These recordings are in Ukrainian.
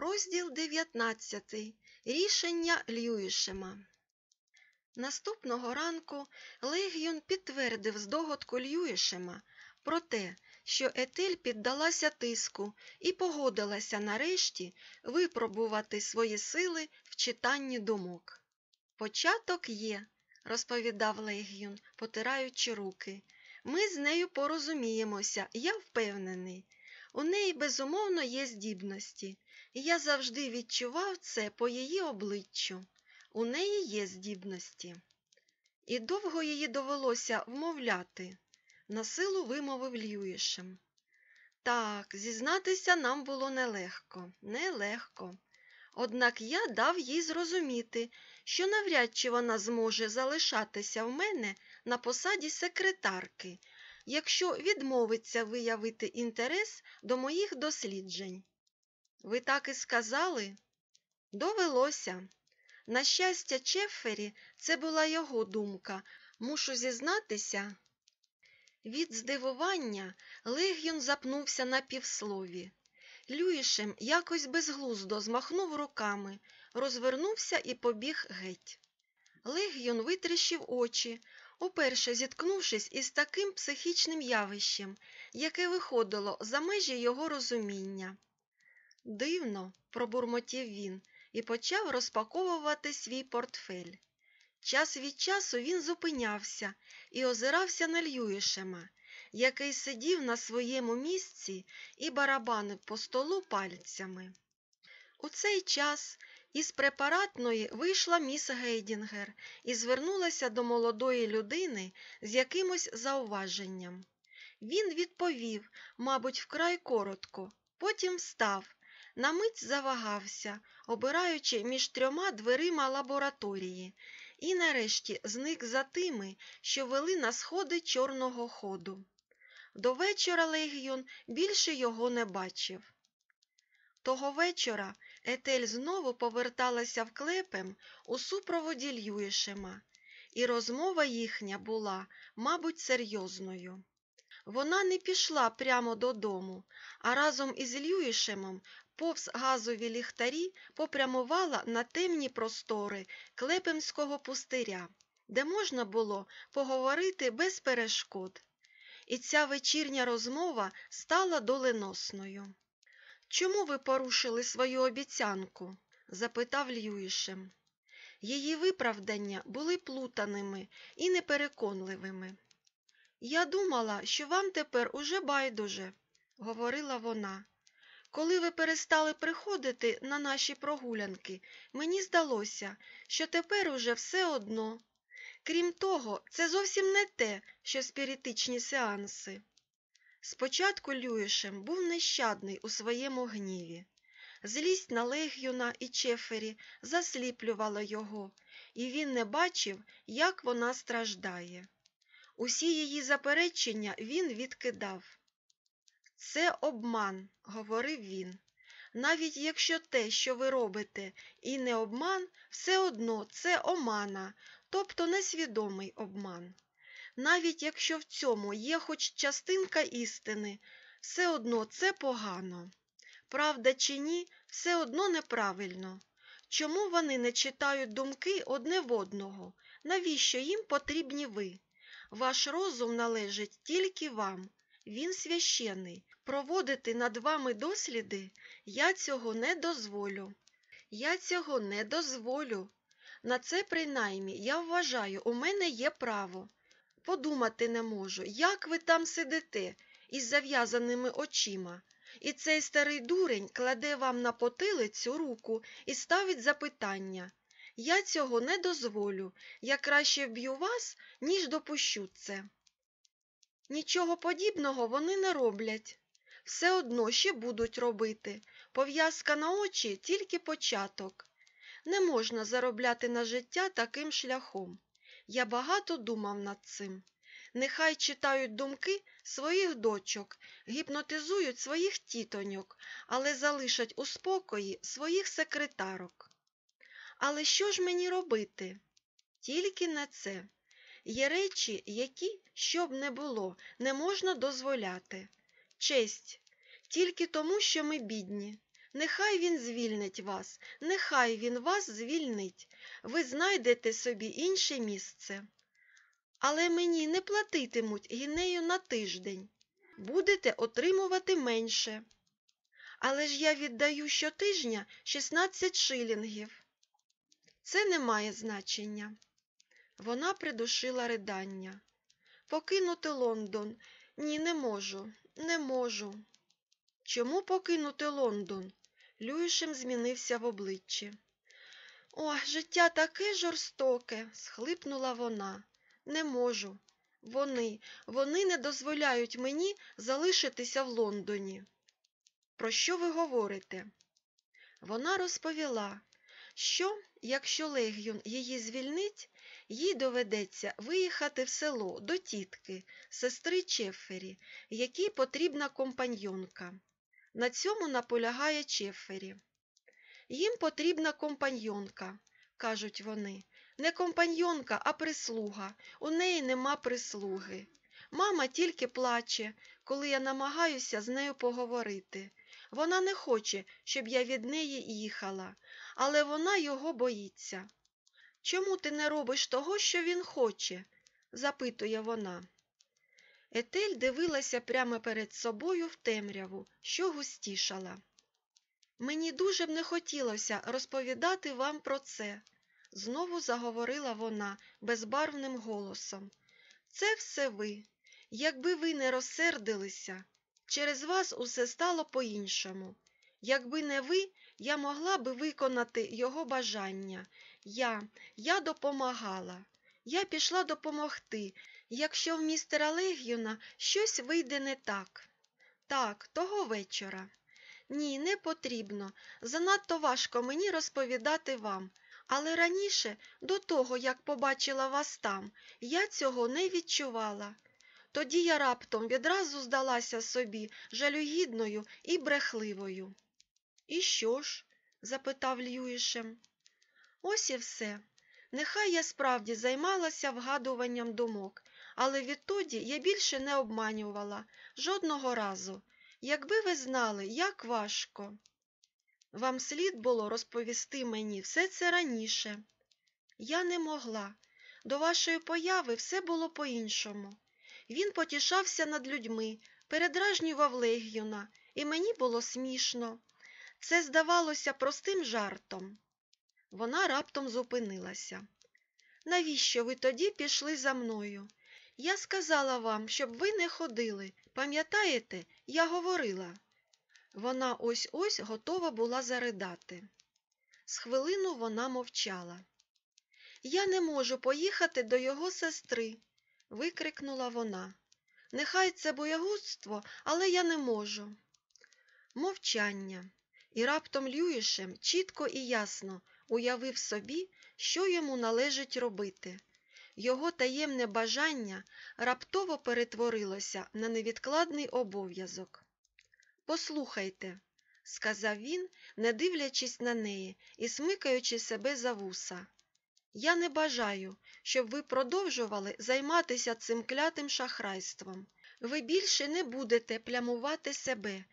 Розділ 19. Рішення Льюішема. Наступного ранку Легіон підтвердив здогадку Льюішема про те, що Етель піддалася тиску і погодилася нарешті випробувати свої сили в читанні думок. Початок є, розповідав Легіон, потираючи руки. Ми з нею порозуміємося, я впевнений. У неї безумовно є здібності, і я завжди відчував це по її обличчю. У неї є здібності. І довго її довелося вмовляти, насилу вимовив Льюішем. Так, зізнатися нам було нелегко, нелегко. Однак я дав їй зрозуміти, що навряд чи вона зможе залишатися в мене на посаді секретарки, якщо відмовиться виявити інтерес до моїх досліджень. Ви так і сказали? Довелося. На щастя, Чеффері, це була його думка. Мушу зізнатися. Від здивування Легіон запнувся на півслові. Люїшем якось безглуздо змахнув руками, розвернувся і побіг геть. Легіон витріщив очі, уперше зіткнувшись із таким психічним явищем, яке виходило за межі його розуміння. Дивно, пробурмотів він і почав розпаковувати свій портфель. Час від часу він зупинявся і озирався на Льюішема, який сидів на своєму місці і барабанив по столу пальцями. У цей час із препаратної вийшла міс Гейдінгер і звернулася до молодої людини з якимось зауваженням. Він відповів, мабуть, вкрай коротко, потім встав, на мить завагався, обираючи між трьома дверима лабораторії, і нарешті зник за тими, що вели на сходи чорного ходу. До вечора Легіон більше його не бачив. Того вечора Етель знову поверталася в клепем у супроводі Льюішема, і розмова їхня була, мабуть, серйозною. Вона не пішла прямо додому, а разом із Льюішемом повз газові ліхтарі попрямувала на темні простори клепемського пустиря, де можна було поговорити без перешкод. І ця вечірня розмова стала доленосною. Чому ви порушили свою обіцянку? запитав Льюішем. Її виправдання були плутаними і непереконливими. Я думала, що вам тепер уже байдуже, говорила вона. Коли ви перестали приходити на наші прогулянки, мені здалося, що тепер уже все одно. Крім того, це зовсім не те, що спіритичні сеанси. Спочатку Люїшем був нещадний у своєму гніві. Злість на Легіона і Чефері засліплювала його, і він не бачив, як вона страждає. Усі її заперечення він відкидав. Це обман, говорив він. Навіть якщо те, що ви робите, і не обман, все одно це омана, тобто несвідомий обман. Навіть якщо в цьому є хоч частинка істини, все одно це погано. Правда чи ні, все одно неправильно. Чому вони не читають думки одне в одного? Навіщо їм потрібні ви? Ваш розум належить тільки вам. Він священий. Проводити над вами досліди я цього не дозволю. Я цього не дозволю. На це, принаймні, я вважаю, у мене є право. Подумати не можу, як ви там сидите із зав'язаними очима. І цей старий дурень кладе вам на потилицю руку і ставить запитання. Я цього не дозволю. Я краще вб'ю вас, ніж допущу це. Нічого подібного вони не роблять. Все одно ще будуть робити. Пов'язка на очі тільки початок. Не можна заробляти на життя таким шляхом. Я багато думав над цим. Нехай читають думки своїх дочок, гіпнотизують своїх тітоньок, але залишать у спокої своїх секретарок. Але що ж мені робити? Тільки не це. Є речі, які, що б не було, не можна дозволяти. Честь, тільки тому, що ми бідні. Нехай він звільнить вас, нехай він вас звільнить. Ви знайдете собі інше місце. Але мені не платитимуть гінею на тиждень. Будете отримувати менше. Але ж я віддаю щотижня 16 шилінгів. Це не має значення. Вона придушила ридання. Покинути Лондон. Ні, не можу, не можу. Чому покинути Лондон? Люїшем змінився в обличчі. О, життя таке жорстоке, схлипнула вона. Не можу. Вони, вони не дозволяють мені залишитися в Лондоні. Про що ви говорите? Вона розповіла, що, якщо Легіон її звільнить, їй доведеться виїхати в село до тітки, сестри Чеффері, якій потрібна компаньйонка. На цьому наполягає Чеффері. Їм потрібна компаньйонка, кажуть вони. Не компаньйонка, а прислуга. У неї нема прислуги. Мама тільки плаче, коли я намагаюся з нею поговорити. Вона не хоче, щоб я від неї їхала, але вона його боїться. Чому ти не робиш того, що він хоче? запитує вона. Етель дивилася прямо перед собою в темряву, що густішала. Мені дуже б не хотілося розповідати вам про це, знову заговорила вона безбарвним голосом. Це все ви. Якби ви не розсердилися, через вас усе стало по-іншому. Якби не ви, я могла би виконати його бажання. Я, я допомагала. Я пішла допомогти, якщо в містера Легіона щось вийде не так. Так, того вечора. Ні, не потрібно. Занадто важко мені розповідати вам. Але раніше, до того, як побачила вас там, я цього не відчувала. Тоді я раптом відразу здалася собі жалюгідною і брехливою. І що ж? запитав Льюішем. Ось і все. Нехай я справді займалася вгадуванням думок, але відтоді я більше не обманювала жодного разу. Якби ви знали, як важко. Вам слід було розповісти мені все це раніше. Я не могла. До вашої появи все було по-іншому. Він потішався над людьми, передражнював легіона, і мені було смішно. Це здавалося простим жартом. Вона раптом зупинилася. Навіщо ви тоді пішли за мною? Я сказала вам, щоб ви не ходили. Пам'ятаєте, я говорила. Вона ось ось готова була заридати. З хвилину вона мовчала. Я не можу поїхати до його сестри, викрикнула вона. Нехай це боягузтво, але я не можу. Мовчання. І раптом Люїшем чітко і ясно уявив собі, що йому належить робити. Його таємне бажання раптово перетворилося на невідкладний обов'язок. Послухайте, сказав він, не дивлячись на неї і смикаючи себе за вуса. Я не бажаю, щоб ви продовжували займатися цим клятим шахрайством. Ви більше не будете плямувати себе,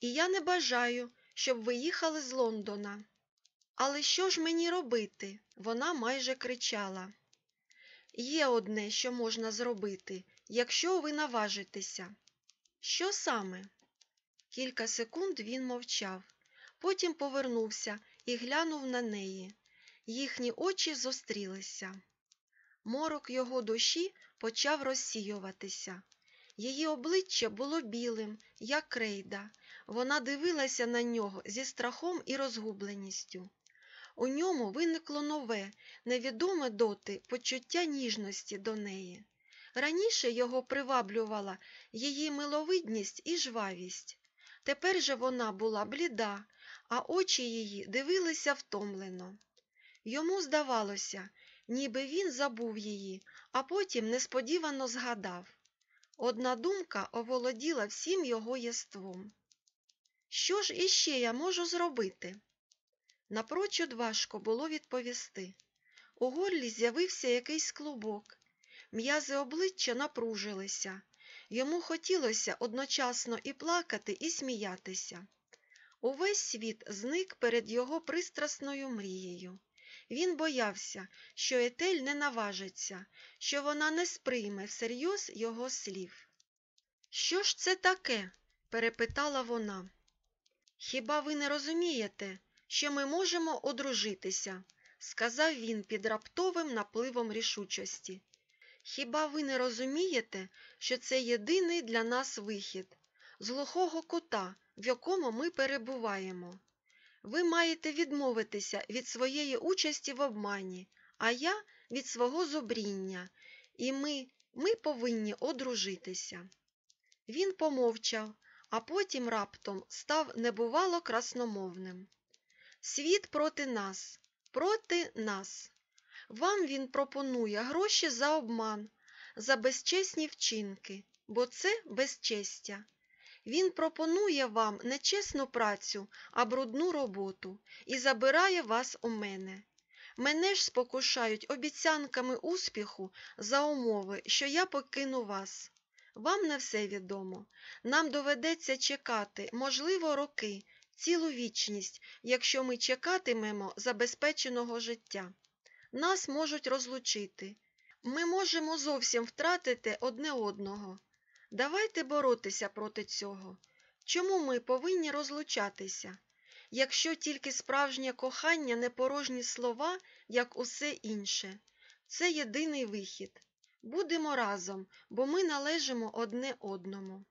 і я не бажаю, щоб ви їхали з Лондона. Але що ж мені робити? Вона майже кричала. Є одне, що можна зробити, якщо ви наважитеся. Що саме? Кілька секунд він мовчав, потім повернувся і глянув на неї. Їхні очі зустрілися. Морок його душі почав розсіюватися. Її обличчя було білим, як крейда. Вона дивилася на нього зі страхом і розгубленістю. У ньому виникло нове, невідоме доти почуття ніжності до неї. Раніше його приваблювала її миловидність і жвавість. Тепер же вона була бліда, а очі її дивилися втомлено. Йому здавалося, ніби він забув її, а потім несподівано згадав. Одна думка оволоділа всім його єством. Що ж іще я можу зробити? Напрочуд важко було відповісти. У горлі з'явився якийсь клубок. М'язи обличчя напружилися. Йому хотілося одночасно і плакати, і сміятися. Увесь світ зник перед його пристрасною мрією. Він боявся, що Етель не наважиться, що вона не сприйме всерйоз його слів. Що ж це таке? перепитала вона. Хіба ви не розумієте, що ми можемо одружитися? сказав він під раптовим напливом рішучості. Хіба ви не розумієте, що це єдиний для нас вихід з глухого кута, в якому ми перебуваємо? Ви маєте відмовитися від своєї участі в обмані, а я від свого зубріння, і ми, ми повинні одружитися. Він помовчав, а потім раптом став небувало красномовним. Світ проти нас, проти нас. Вам він пропонує гроші за обман, за безчесні вчинки, бо це безчестя. Він пропонує вам не чесну працю, а брудну роботу і забирає вас у мене. Мене ж спокушають обіцянками успіху за умови, що я покину вас. Вам не все відомо. Нам доведеться чекати, можливо, роки, цілу вічність, якщо ми чекатимемо забезпеченого життя. Нас можуть розлучити. Ми можемо зовсім втратити одне одного. Давайте боротися проти цього. Чому ми повинні розлучатися? Якщо тільки справжнє кохання не порожні слова, як усе інше, це єдиний вихід. Будемо разом, бо ми належимо одне одному.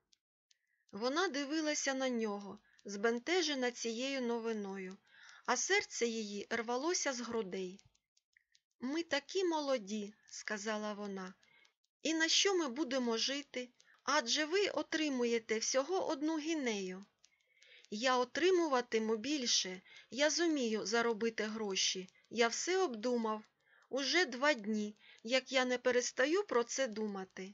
Вона дивилася на нього, збентежена цією новиною, а серце її рвалося з грудей. Ми такі молоді, сказала вона, і на що ми будемо жити? Адже ви отримуєте всього одну гінею. Я отримуватиму більше, я зумію заробити гроші. Я все обдумав. Уже два дні, як я не перестаю про це думати.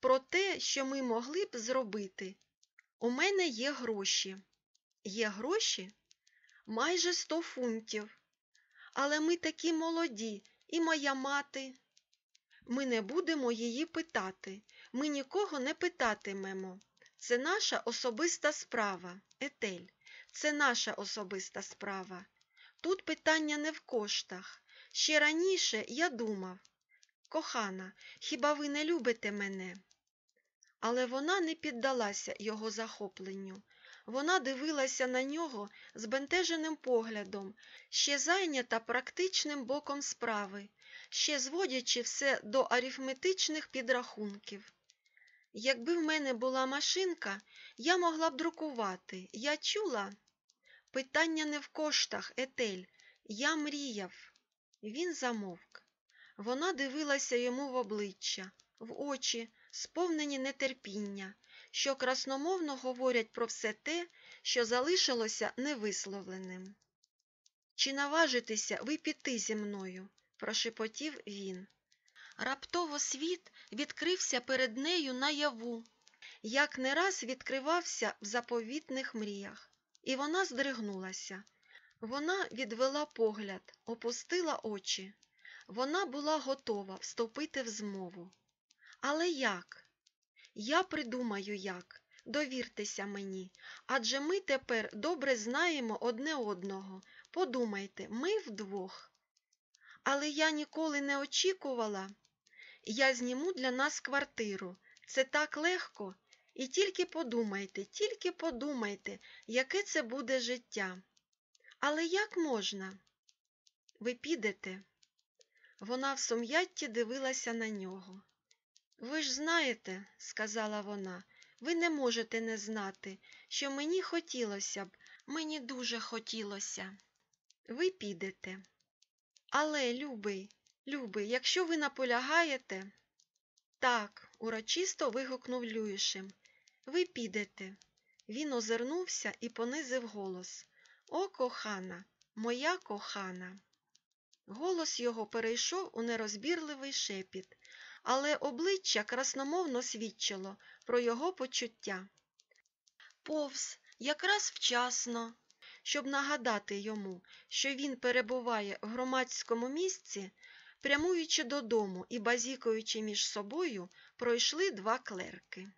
Про те, що ми могли б зробити. У мене є гроші. Є гроші? Майже сто фунтів. Але ми такі молоді, і моя мати. Ми не будемо її питати. Ми нікого не питатимемо. Це наша особиста справа, Етель. Це наша особиста справа. Тут питання не в коштах. Ще раніше я думав кохана, хіба ви не любите мене? Але вона не піддалася його захопленню. Вона дивилася на нього збентеженим поглядом, ще зайнята практичним боком справи, ще зводячи все до арифметичних підрахунків. Якби в мене була машинка, я могла б друкувати. Я чула. Питання не в коштах, Етель. Я мріяв. Він замовк. Вона дивилася йому в обличчя, в очі, сповнені нетерпіння, що красномовно говорять про все те, що залишилося невисловленим. Чи наважитеся ви піти зі мною? прошепотів він. Раптово світ відкрився перед нею наяву, як не раз відкривався в заповітних мріях, і вона здригнулася. Вона відвела погляд, опустила очі. Вона була готова вступити в змову. Але як? Я придумаю як. Довіртеся мені, адже ми тепер добре знаємо одне одного. Подумайте, ми вдвох. Але я ніколи не очікувала. Я зніму для нас квартиру. Це так легко. І тільки подумайте, тільки подумайте, яке це буде життя. Але як можна? Ви підете? Вона в сум'ятті дивилася на нього. Ви ж знаєте, сказала вона, ви не можете не знати, що мені хотілося б, мені дуже хотілося. Ви підете. Але, любий, любий, якщо ви наполягаєте. Так, урочисто вигукнув Люїшем. Ви підете. Він озирнувся і понизив голос. О, кохана, моя кохана. Голос його перейшов у нерозбірливий шепіт, але обличчя красномовно свідчило про його почуття. Повз якраз вчасно, щоб нагадати йому, що він перебуває в громадському місці, прямуючи додому і базікаючи між собою, пройшли два клерки.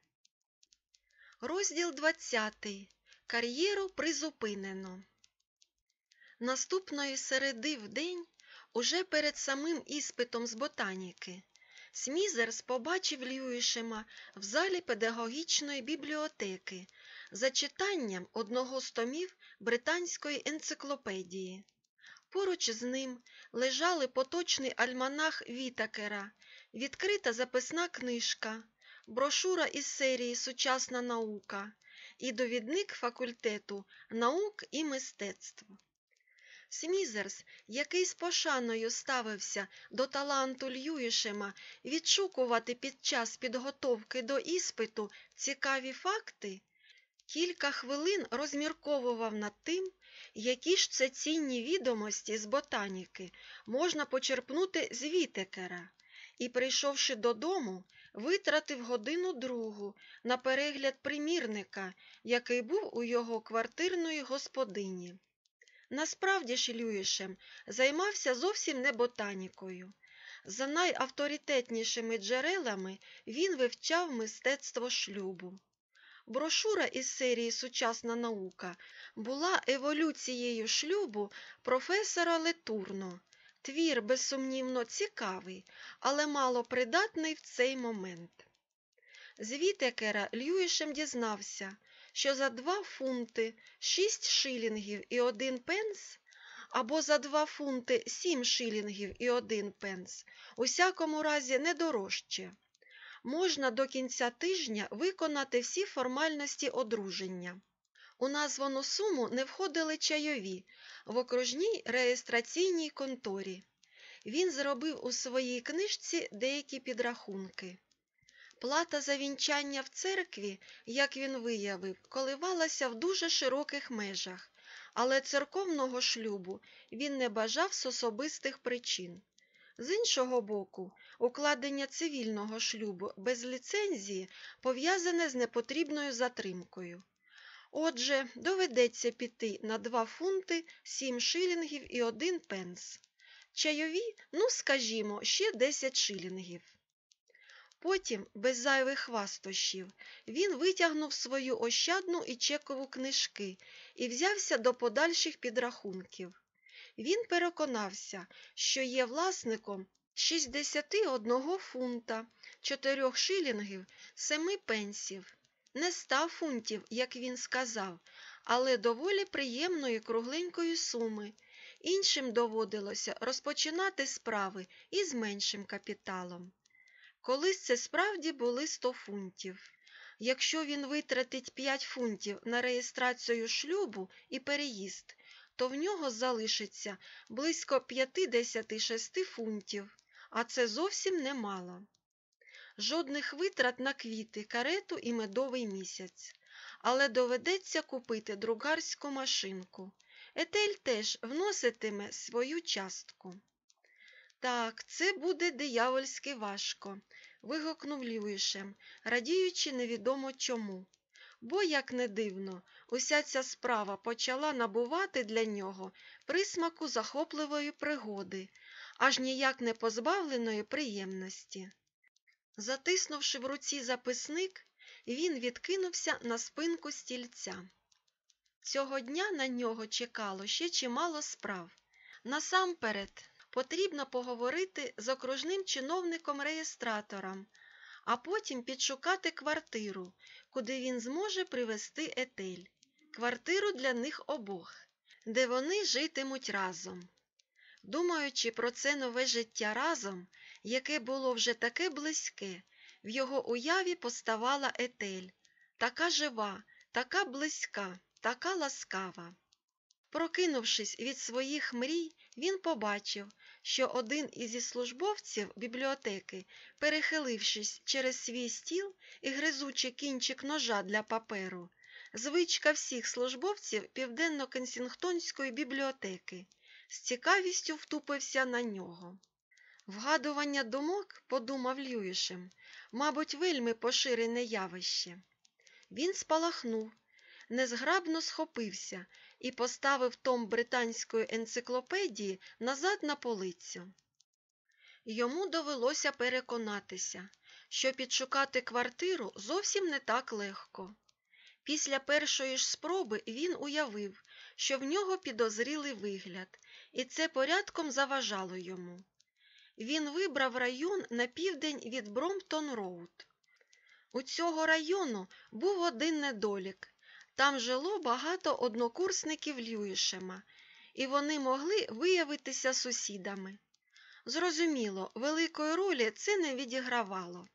Розділ двадцятий. Кар'єру призупинено. Наступної середи в день, уже перед самим іспитом з ботаніки, Смізерс побачив Льюішема в залі педагогічної бібліотеки за читанням одного з томів британської енциклопедії. Поруч з ним лежали поточний альманах Вітакера, відкрита записна книжка, брошура із серії Сучасна наука і довідник факультету наук і мистецтв. Смізерс, який з пошаною ставився до таланту Льюішема відшукувати під час підготовки до іспиту цікаві факти, кілька хвилин розмірковував над тим, які ж це цінні відомості з ботаніки можна почерпнути з Вітекера, і, прийшовши додому, витратив годину другу на перегляд примірника, який був у його квартирної господині. Насправді ж Льюішем займався зовсім не ботанікою. За найавторитетнішими джерелами він вивчав мистецтво шлюбу. Брошура із серії Сучасна наука була еволюцією шлюбу професора Летурно. Твір, безсумнівно, цікавий, але мало придатний в цей момент. З Вітекера Льюішем дізнався, що за два фунти шість шилінгів і один пенс, або за два фунти сім шилінгів і один пенс, у всякому разі не дорожче. Можна до кінця тижня виконати всі формальності одруження. У названу суму не входили чайові в окружній реєстраційній конторі. Він зробив у своїй книжці деякі підрахунки. Плата за вінчання в церкві, як він виявив, коливалася в дуже широких межах, але церковного шлюбу він не бажав з особистих причин. З іншого боку, укладення цивільного шлюбу без ліцензії пов'язане з непотрібною затримкою. Отже, доведеться піти на 2 фунти 7 шилінгів і 1 пенс. Чайові, ну, скажімо, ще 10 шилінгів. Потім, без зайвих хвастощів, він витягнув свою ощадну і чекову книжки і взявся до подальших підрахунків. Він переконався, що є власником 61 фунта, 4 шилінгів, 7 пенсів. Не 100 фунтів, як він сказав, але доволі приємної кругленької суми. Іншим доводилося розпочинати справи із меншим капіталом. Колись це справді були 100 фунтів. Якщо він витратить 5 фунтів на реєстрацію шлюбу і переїзд, то в нього залишиться близько 56 фунтів, а це зовсім немало. Жодних витрат на квіти, карету і медовий місяць, але доведеться купити другарську машинку. Етель теж вноситиме свою частку. Так, це буде диявольськи важко, вигукнув Льюішем, радіючи невідомо чому. Бо, як не дивно, уся ця справа почала набувати для нього присмаку захопливої пригоди, аж ніяк не позбавленої приємності. Затиснувши в руці записник, він відкинувся на спинку стільця. Цього дня на нього чекало ще чимало справ. Насамперед, потрібно поговорити з окружним чиновником-реєстратором, а потім підшукати квартиру, куди він зможе привезти етель, квартиру для них обох, де вони житимуть разом. Думаючи про це нове життя разом, яке було вже таке близьке, в його уяві поставала етель, така жива, така близька, така ласкава. Прокинувшись від своїх мрій, він побачив, що один із службовців бібліотеки, перехилившись через свій стіл і гризучи кінчик ножа для паперу, звичка всіх службовців Південно-Кенсінгтонської бібліотеки, з цікавістю втупився на нього. Вгадування думок, подумав Льюішем, мабуть, вельми поширене явище. Він спалахнув, незграбно схопився і поставив том британської енциклопедії назад на полицю. Йому довелося переконатися, що підшукати квартиру зовсім не так легко. Після першої ж спроби він уявив, що в нього підозрілий вигляд, і це порядком заважало йому. Він вибрав район на південь від Бромптон-Роуд. У цього району був один недолік. Там жило багато однокурсників Льюішема, і вони могли виявитися сусідами. Зрозуміло, великої ролі це не відігравало.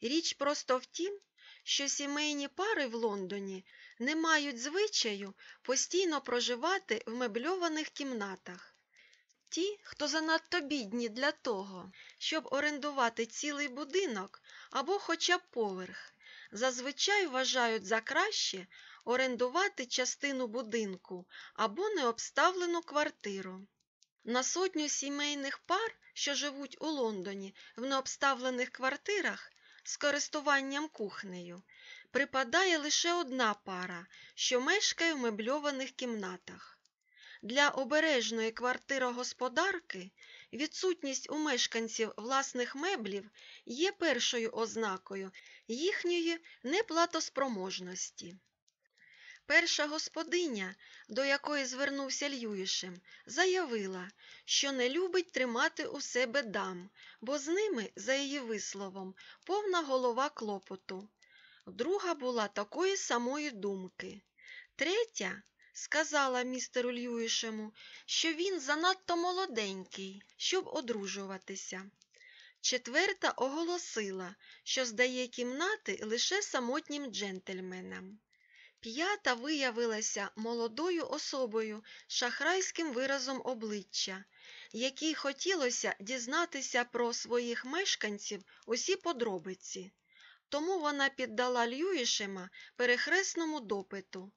Річ просто в тім, що сімейні пари в Лондоні не мають звичаю постійно проживати в мебльованих кімнатах. Ті, хто занадто бідні для того, щоб орендувати цілий будинок або хоча б поверх, зазвичай вважають за краще орендувати частину будинку або необставлену квартиру. На сотню сімейних пар, що живуть у Лондоні в необставлених квартирах з користуванням кухнею, припадає лише одна пара, що мешкає в мебльованих кімнатах. Для обережної квартирогосподарки відсутність у мешканців власних меблів є першою ознакою їхньої неплатоспроможності. Перша господиня, до якої звернувся Льюішем, заявила, що не любить тримати у себе дам, бо з ними, за її висловом, повна голова клопоту. Друга була такої самої думки. Третя сказала містеру Льюішему, що він занадто молоденький, щоб одружуватися. Четверта оголосила, що здає кімнати лише самотнім джентльменам. П'ята виявилася молодою особою з шахрайським виразом обличчя, якій хотілося дізнатися про своїх мешканців усі подробиці. Тому вона піддала Льюішема перехресному допиту.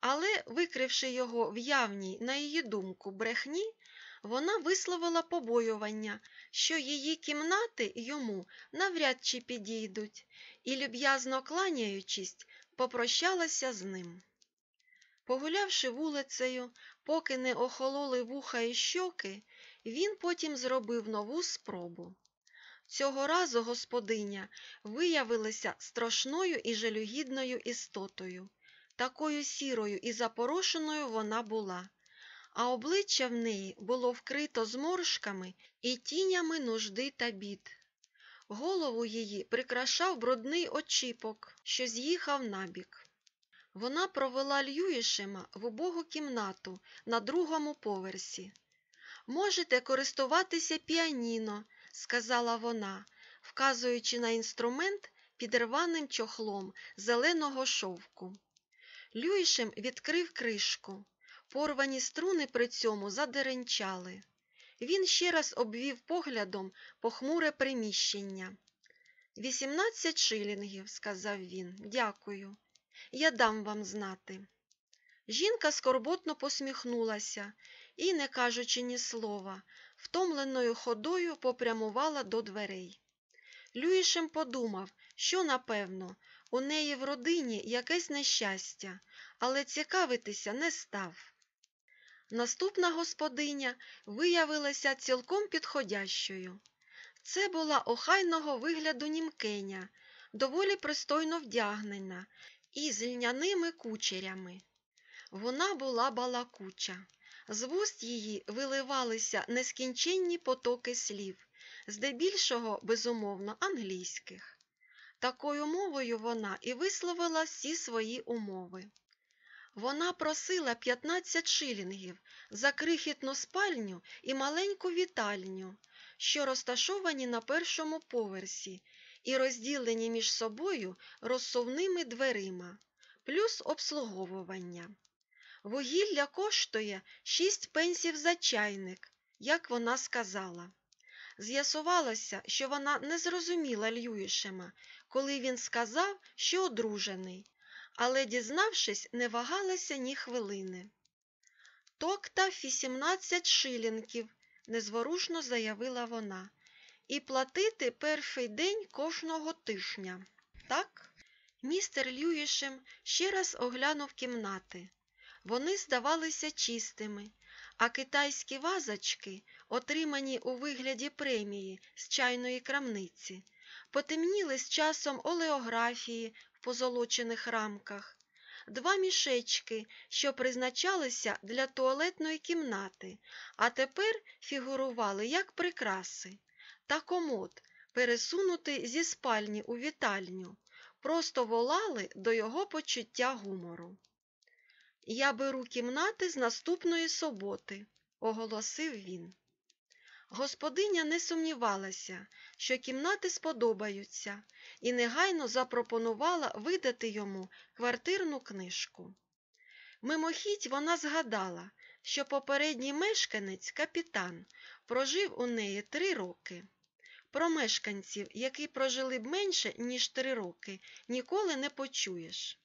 Але, викривши його в явній, на її думку, брехні, вона висловила побоювання, що її кімнати йому навряд чи підійдуть, і, люб'язно кланяючись, попрощалася з ним. Погулявши вулицею, поки не охололи вуха і щоки, він потім зробив нову спробу. Цього разу господиня виявилася страшною і жалюгідною істотою. Такою сірою і запорошеною вона була, а обличчя в неї було вкрито зморшками і тінями нужди та бід. Голову її прикрашав брудний очіпок, що з'їхав набік. Вона провела Льюішема в убогу кімнату на другому поверсі. Можете користуватися піаніно, сказала вона, вказуючи на інструмент під рваним чохлом зеленого шовку. Люїшем відкрив кришку. Порвані струни при цьому задеренчали. Він ще раз обвів поглядом похмуре приміщення. Вісімнадцять шилінгів, сказав він. Дякую. Я дам вам знати. Жінка скорботно посміхнулася і, не кажучи ні слова, втомленою ходою попрямувала до дверей. Люїшем подумав, що, напевно, у неї в родині якесь нещастя, але цікавитися не став. Наступна господиня виявилася цілком підходящою. Це була охайного вигляду німкеня, доволі пристойно вдягнена і з льняними кучерями. Вона була балакуча. З вуст її виливалися нескінченні потоки слів, здебільшого, безумовно, англійських. Такою мовою вона і висловила всі свої умови. Вона просила 15 шилінгів за крихітну спальню і маленьку вітальню, що розташовані на першому поверсі і розділені між собою розсувними дверима, плюс обслуговування. Вугілля коштує 6 пенсів за чайник, як вона сказала. З'ясувалося, що вона не зрозуміла Льюішема, коли він сказав, що одружений, але, дізнавшись, не вагалася ні хвилини. Токта 18 шилінків, незворушно заявила вона, і платити перший день кожного тижня. Так? Містер Льюішем ще раз оглянув кімнати. Вони здавалися чистими, а китайські вазочки, отримані у вигляді премії з чайної крамниці, потемніли з часом олеографії позолочених рамках. два мішечки, що призначалися для туалетної кімнати, а тепер фігурували як прикраси, та комод, пересунутий зі спальні у вітальню, просто волали до його почуття гумору. Я беру кімнати з наступної суботи, оголосив він. Господиня не сумнівалася, що кімнати сподобаються, і негайно запропонувала видати йому квартирну книжку. Мимохідь вона згадала, що попередній мешканець, капітан, прожив у неї три роки. Про мешканців, які прожили б менше, ніж три роки, ніколи не почуєш.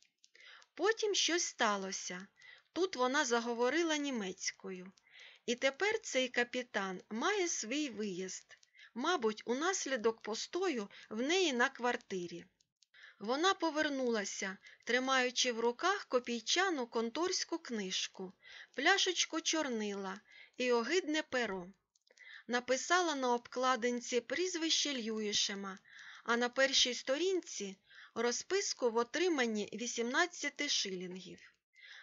Потім щось сталося. Тут вона заговорила німецькою. І тепер цей капітан має свій виїзд, мабуть, унаслідок постою в неї на квартирі. Вона повернулася, тримаючи в руках копійчану конторську книжку, пляшечку чорнила і огидне перо. Написала на обкладинці прізвище Льюішема, а на першій сторінці розписку в отриманні 18 шилінгів.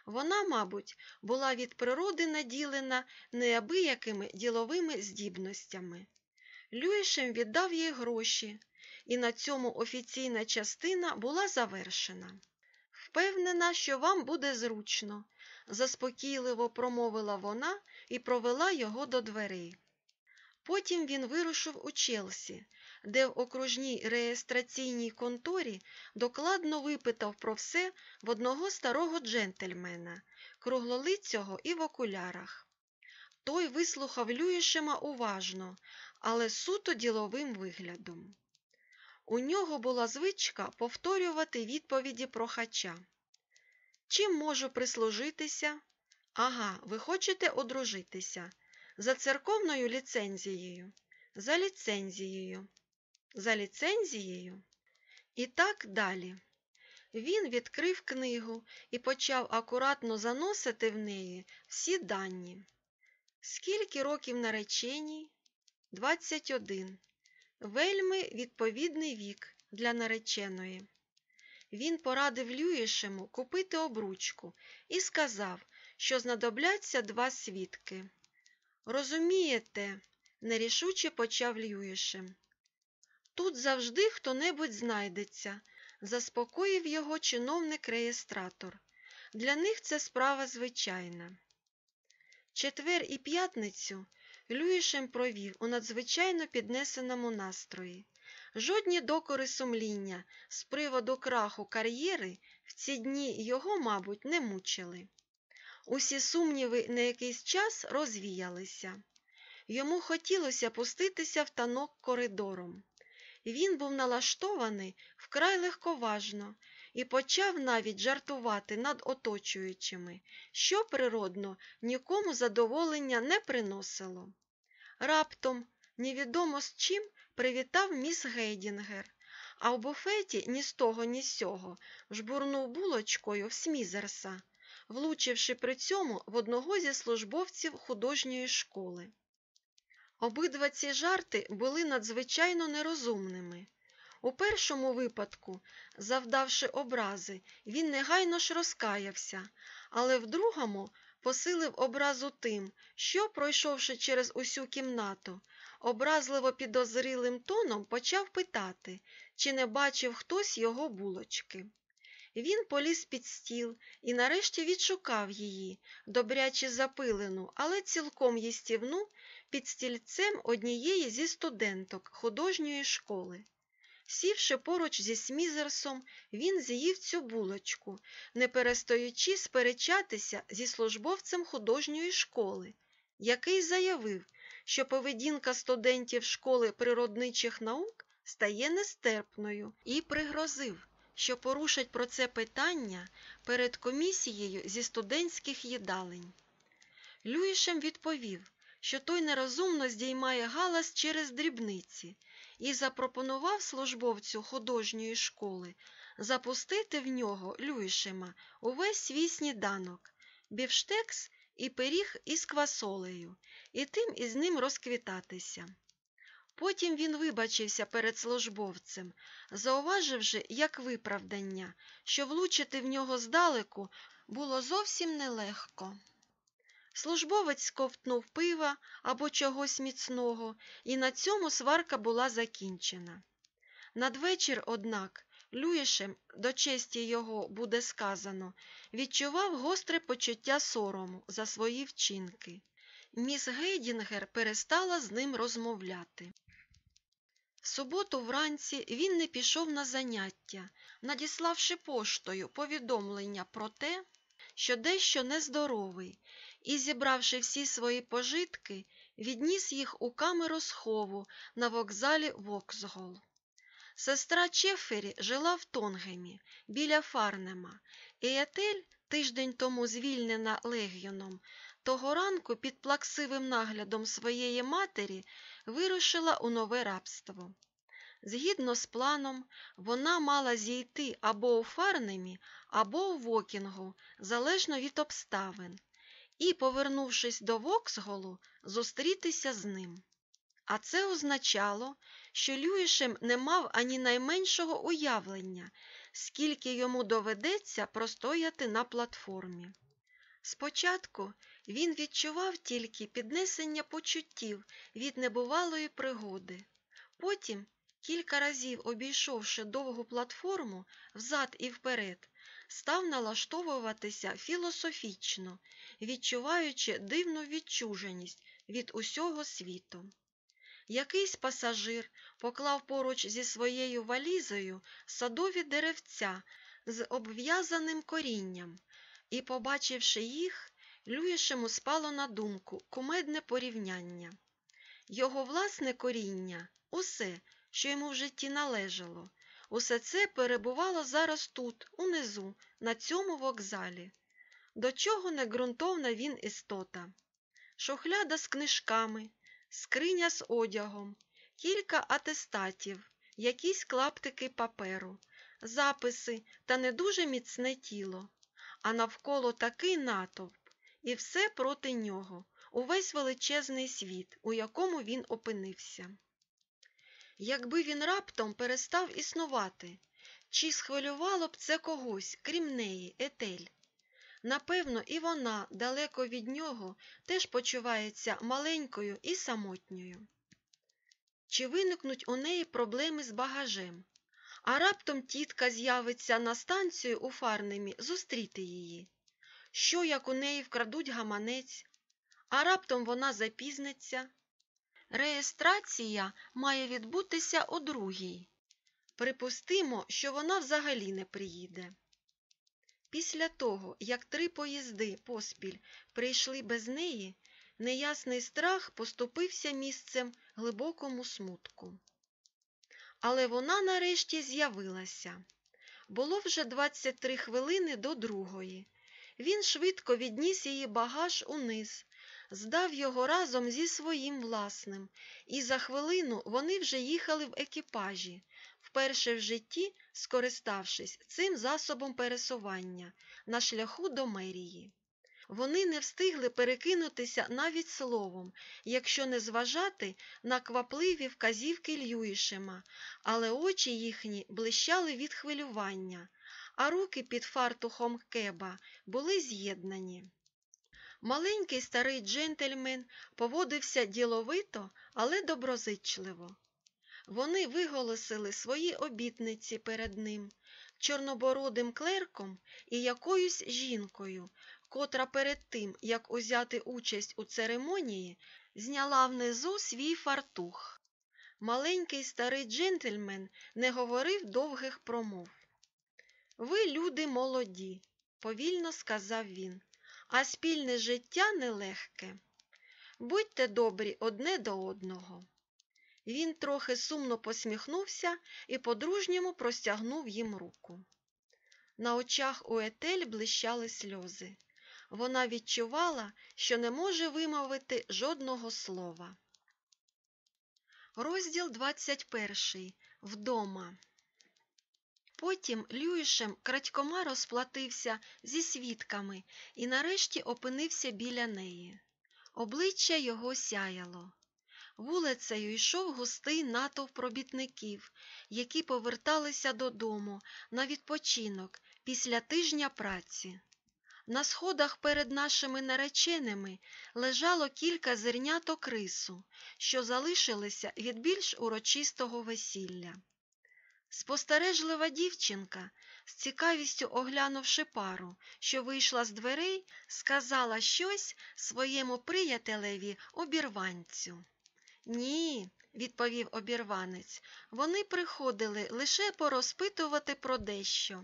Вона, мабуть, була від природи наділена неабиякими діловими здібностями. Люїшем віддав їй гроші, і на цьому офіційна частина була завершена. Впевнена, що вам буде зручно, заспокійливо промовила вона і провела його до дверей. Потім він вирушив у Челсі, де в окружній реєстраційній конторі докладно випитав про все в одного старого джентльмена, круглолицього і в окулярах. Той вислухав Люїшема уважно, але суто діловим виглядом. У нього була звичка повторювати відповіді прохача. Чим можу прислужитися? Ага, ви хочете одружитися. За церковною ліцензією, за ліцензією, за ліцензією і так далі. Він відкрив книгу і почав акуратно заносити в неї всі дані. Скільки років нареченій? 21. Вельми відповідний вік для нареченої. Він порадив Люїшему купити обручку і сказав, що знадобляться два свідки. Розумієте, нерішуче почав Льюішем. Тут завжди хто-небудь знайдеться, заспокоїв його чиновник-реєстратор. Для них це справа звичайна. Четвер і п'ятницю Люїшем провів у надзвичайно піднесеному настрої. Жодні докори сумління з приводу краху кар'єри в ці дні його, мабуть, не мучили. Усі сумніви на якийсь час розвіялися. Йому хотілося пуститися в танок коридором. Він був налаштований вкрай легковажно і почав навіть жартувати над оточуючими, що природно нікому задоволення не приносило. Раптом, невідомо з чим, привітав міс Гейдінгер, а в буфеті ні з того, ні з сього жбурнув булочкою в Смізерса влучивши при цьому в одного зі службовців художньої школи. Обидва ці жарти були надзвичайно нерозумними. У першому випадку, завдавши образи, він негайно ж розкаявся, але в другому посилив образу тим, що, пройшовши через усю кімнату, образливо підозрілим тоном почав питати, чи не бачив хтось його булочки. Він поліз під стіл і нарешті відшукав її, добряче запилену, але цілком їстівну, під стільцем однієї зі студенток художньої школи. Сівши поруч зі Смізерсом, він з'їв цю булочку, не перестаючи сперечатися зі службовцем художньої школи, який заявив, що поведінка студентів школи природничих наук стає нестерпною, і пригрозив що порушать про це питання перед комісією зі студентських їдалень. Люїшем відповів, що той нерозумно здіймає галас через дрібниці і запропонував службовцю художньої школи запустити в нього Люїшема увесь свій сніданок, бівштекс і пиріг із квасолею, і тим із ним розквітатися. Потім він вибачився перед службовцем, зауваживши як виправдання, що влучити в нього здалеку було зовсім нелегко. Службовець ковтнув пива або чогось міцного, і на цьому сварка була закінчена. Надвечір, однак, Люїшем, до честі його буде сказано, відчував гостре почуття сорому за свої вчинки. Міс Гейдінгер перестала з ним розмовляти. В суботу вранці він не пішов на заняття, надіславши поштою повідомлення про те, що дещо нездоровий, і, зібравши всі свої пожитки, відніс їх у камеру схову на вокзалі Воксгол. Сестра Чефері жила в Тонгемі, біля Фарнема, і Етель, тиждень тому звільнена легіоном, того ранку під плаксивим наглядом своєї матері вирушила у нове рабство. Згідно з планом, вона мала зійти або у Фарнемі, або у Вокінгу, залежно від обставин, і, повернувшись до Воксголу, зустрітися з ним. А це означало, що Люїшем не мав ані найменшого уявлення, скільки йому доведеться простояти на платформі. Спочатку він відчував тільки піднесення почуттів від небувалої пригоди. Потім, кілька разів обійшовши довгу платформу взад і вперед, став налаштовуватися філософічно, відчуваючи дивну відчуженість від усього світу. Якийсь пасажир поклав поруч зі своєю валізою садові деревця з обв'язаним корінням, і, побачивши їх, Люїшему спало на думку кумедне порівняння. Його власне коріння, усе, що йому в житті належало, усе це перебувало зараз тут, унизу, на цьому вокзалі. До чого не ґрунтовна він істота. Шухляда з книжками, скриня з одягом, кілька атестатів, якісь клаптики паперу, записи та не дуже міцне тіло, а навколо такий натовп, і все проти нього, увесь величезний світ, у якому він опинився. Якби він раптом перестав існувати, чи схвилювало б це когось, крім неї, Етель? Напевно, і вона, далеко від нього, теж почувається маленькою і самотньою. Чи виникнуть у неї проблеми з багажем, а раптом тітка з'явиться на станцію у Фарнемі зустріти її? Що, як у неї вкрадуть гаманець, а раптом вона запізниться? Реєстрація має відбутися о другій. Припустимо, що вона взагалі не приїде. Після того, як три поїзди поспіль прийшли без неї, неясний страх поступився місцем глибокому смутку. Але вона нарешті з'явилася. Було вже 23 хвилини до другої. Він швидко відніс її багаж униз, здав його разом зі своїм власним, і за хвилину вони вже їхали в екіпажі, вперше в житті скориставшись цим засобом пересування на шляху до мерії. Вони не встигли перекинутися навіть словом, якщо не зважати на квапливі вказівки Льюішема, але очі їхні блищали від хвилювання, а руки під фартухом кеба були з'єднані. Маленький старий джентльмен поводився діловито, але доброзичливо. Вони виголосили свої обітниці перед ним, чорнобородим клерком і якоюсь жінкою, котра перед тим, як узяти участь у церемонії, зняла внизу свій фартух. Маленький старий джентльмен не говорив довгих промов. Ви, люди молоді, повільно сказав він, а спільне життя нелегке. Будьте добрі одне до одного. Він трохи сумно посміхнувся і по-дружньому простягнув їм руку. На очах у Етель блищали сльози. Вона відчувала, що не може вимовити жодного слова. Розділ 21. Вдома. Потім Люїшем крадькома розплатився зі свідками і нарешті опинився біля неї. Обличчя його сяяло. Вулицею йшов густий натовп робітників, які поверталися додому на відпочинок після тижня праці. На сходах перед нашими нареченими лежало кілька зерняток рису, що залишилися від більш урочистого весілля. Спостережлива дівчинка, з цікавістю оглянувши пару, що вийшла з дверей, сказала щось своєму приятелеві обірванцю. Ні, відповів обірванець, вони приходили лише порозпитувати про дещо.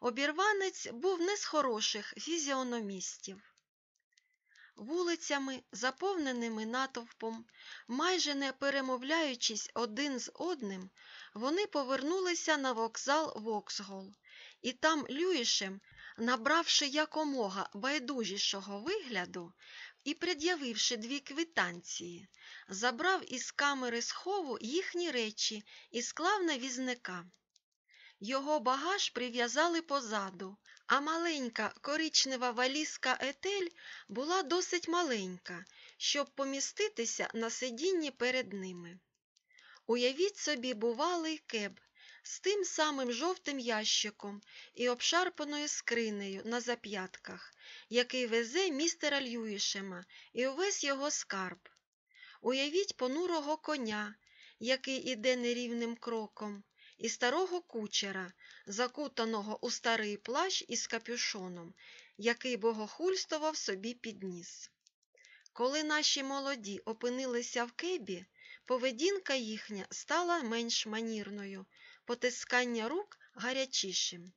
Обірванець був не з хороших фізіономістів. Вулицями, заповненими натовпом, майже не перемовляючись один з одним, вони повернулися на вокзал Воксгол, і там Люїшем, набравши якомога байдужішого вигляду і пред'явивши дві квитанції, забрав із камери схову їхні речі і склав на візника. Його багаж прив'язали позаду, а маленька коричнева валізка етель була досить маленька, щоб поміститися на сидінні перед ними. Уявіть собі, бувалий кеб з тим самим жовтим ящиком і обшарпаною скринею на зап'ятках, який везе містера Льюішема і увесь його скарб. Уявіть понурого коня, який іде нерівним кроком, і старого кучера, закутаного у старий плащ із капюшоном, який богохульствував собі підніс. Коли наші молоді опинилися в кебі, поведінка їхня стала менш манірною, потискання рук гарячішим.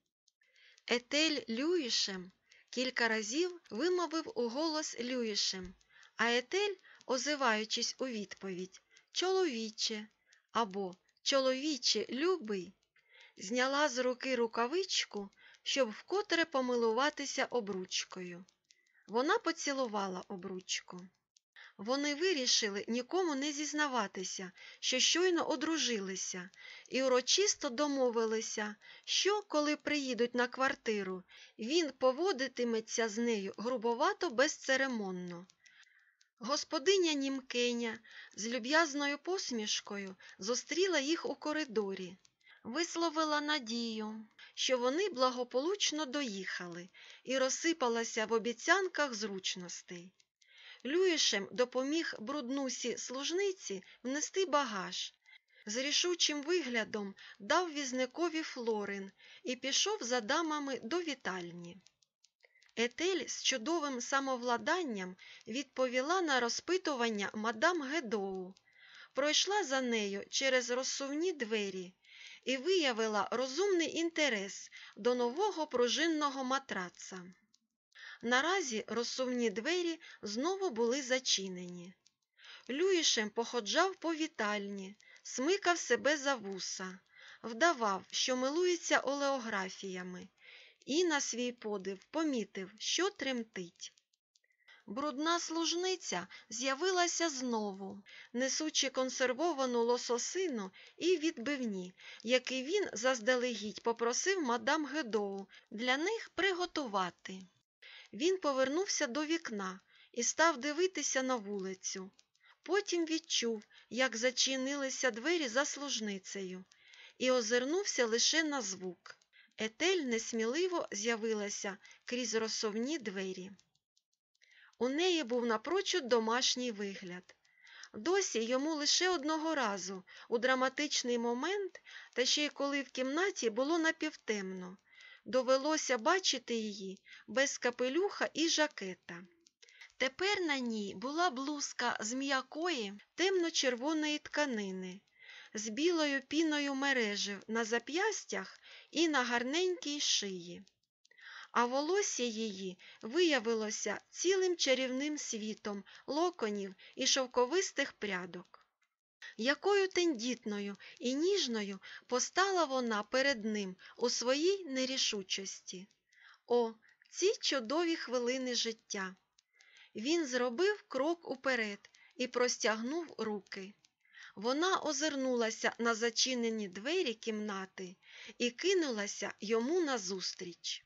Етель Люїшем кілька разів вимовив у голос Люїшем, а етель, озиваючись у відповідь, чоловіче або чоловіче любий, зняла з руки рукавичку, щоб вкотре помилуватися обручкою. Вона поцілувала обручку. Вони вирішили нікому не зізнаватися, що щойно одружилися, і урочисто домовилися, що, коли приїдуть на квартиру, він поводитиметься з нею грубовато безцеремонно. Господиня Німкеня з люб'язною посмішкою зустріла їх у коридорі, висловила надію, що вони благополучно доїхали і розсипалася в обіцянках зручностей. Льюїшем допоміг бруднусі служниці внести багаж. З рішучим виглядом дав візникові флорин і пішов за дамами до вітальні. Етель з чудовим самовладанням відповіла на розпитування мадам Гедоу, пройшла за нею через розсувні двері і виявила розумний інтерес до нового пружинного матраца. Наразі розсувні двері знову були зачинені. Люїшем походжав по вітальні, смикав себе за вуса, вдавав, що милується олеографіями, і на свій подив помітив, що тремтить. Брудна служниця з'явилася знову, несучи консервовану лососину і відбивні, які він заздалегідь попросив мадам Гедоу для них приготувати. Він повернувся до вікна і став дивитися на вулицю. Потім відчув, як зачинилися двері за служницею, і озирнувся лише на звук. Етель несміливо з'явилася крізь розсовні двері. У неї був напрочуд домашній вигляд. Досі йому лише одного разу, у драматичний момент, та ще й коли в кімнаті було напівтемно, довелося бачити її без капелюха і жакета. Тепер на ній була блузка з м'якої темно-червоної тканини, з білою піною мережів на зап'ястях і на гарненькій шиї. А волосся її виявилося цілим чарівним світом локонів і шовковистих прядок. Якою тендітною і ніжною постала вона перед ним у своїй нерішучості. О, ці чудові хвилини життя! Він зробив крок уперед і простягнув руки. Вона озирнулася на зачинені двері кімнати і кинулася йому назустріч.